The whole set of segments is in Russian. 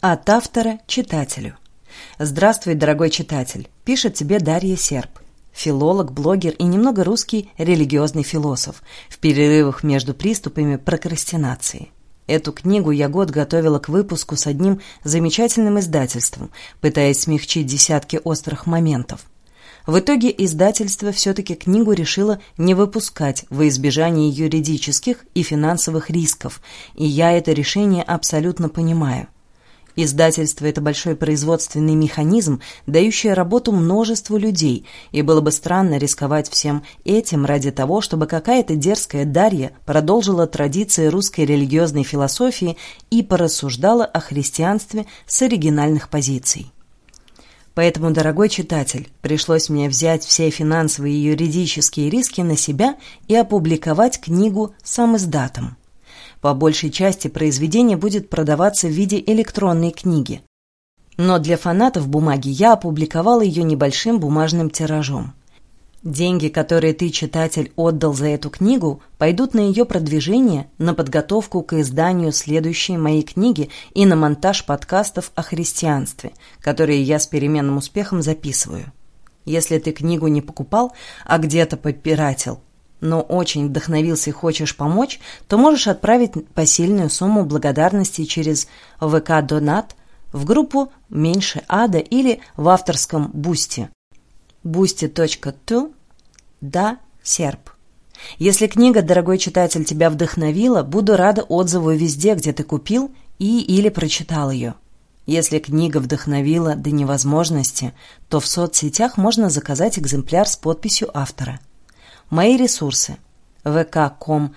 От автора читателю. Здравствуй, дорогой читатель. Пишет тебе Дарья Серб. Филолог, блогер и немного русский религиозный философ в перерывах между приступами прокрастинации. Эту книгу я год готовила к выпуску с одним замечательным издательством, пытаясь смягчить десятки острых моментов. В итоге издательство все-таки книгу решило не выпускать во избежание юридических и финансовых рисков, и я это решение абсолютно понимаю. Издательство – это большой производственный механизм, дающий работу множеству людей, и было бы странно рисковать всем этим ради того, чтобы какая-то дерзкая Дарья продолжила традиции русской религиозной философии и порассуждала о христианстве с оригинальных позиций. Поэтому, дорогой читатель, пришлось мне взять все финансовые и юридические риски на себя и опубликовать книгу сам издатом. По большей части произведение будет продаваться в виде электронной книги. Но для фанатов бумаги я опубликовала ее небольшим бумажным тиражом. Деньги, которые ты, читатель, отдал за эту книгу, пойдут на ее продвижение, на подготовку к изданию следующей моей книги и на монтаж подкастов о христианстве, которые я с переменным успехом записываю. Если ты книгу не покупал, а где-то попиратил, но очень вдохновился и хочешь помочь, то можешь отправить посильную сумму благодарности через ВК Донат в группу «Меньше ада» или в авторском Бусти boosty.to да серп. Если книга, дорогой читатель, тебя вдохновила, буду рада отзыву везде, где ты купил и или прочитал ее. Если книга вдохновила до невозможности, то в соцсетях можно заказать экземпляр с подписью автора – Мои ресурсы. vk.com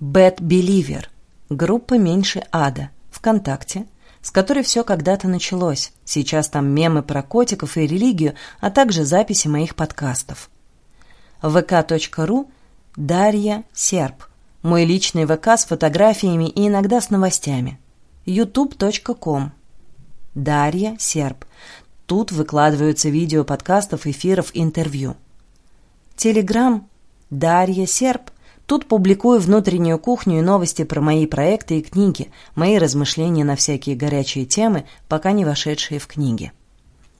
Bad Believer. Группа «Меньше ада». ВКонтакте, с которой все когда-то началось. Сейчас там мемы про котиков и религию, а также записи моих подкастов. vk.ru Дарья Серб. Мой личный ВК с фотографиями и иногда с новостями. youtube.com Дарья Серб. Тут выкладываются видео подкастов, эфиров, интервью. Телеграм Дарья Серб. Тут публикую внутреннюю кухню и новости про мои проекты и книги, мои размышления на всякие горячие темы, пока не вошедшие в книги.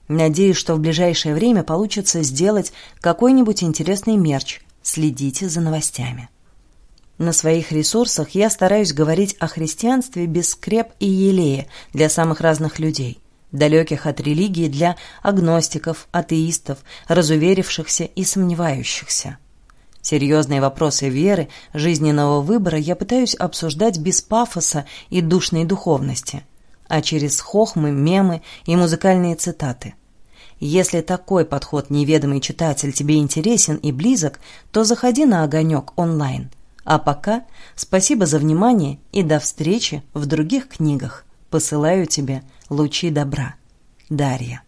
Надеюсь, что в ближайшее время получится сделать какой-нибудь интересный мерч. Следите за новостями. На своих ресурсах я стараюсь говорить о христианстве без скреп и елея для самых разных людей далеких от религии для агностиков, атеистов, разуверившихся и сомневающихся. Серьезные вопросы веры, жизненного выбора я пытаюсь обсуждать без пафоса и душной духовности, а через хохмы, мемы и музыкальные цитаты. Если такой подход неведомый читатель тебе интересен и близок, то заходи на «Огонек» онлайн. А пока спасибо за внимание и до встречи в других книгах. Посылаю тебе лучи добра. Дарья.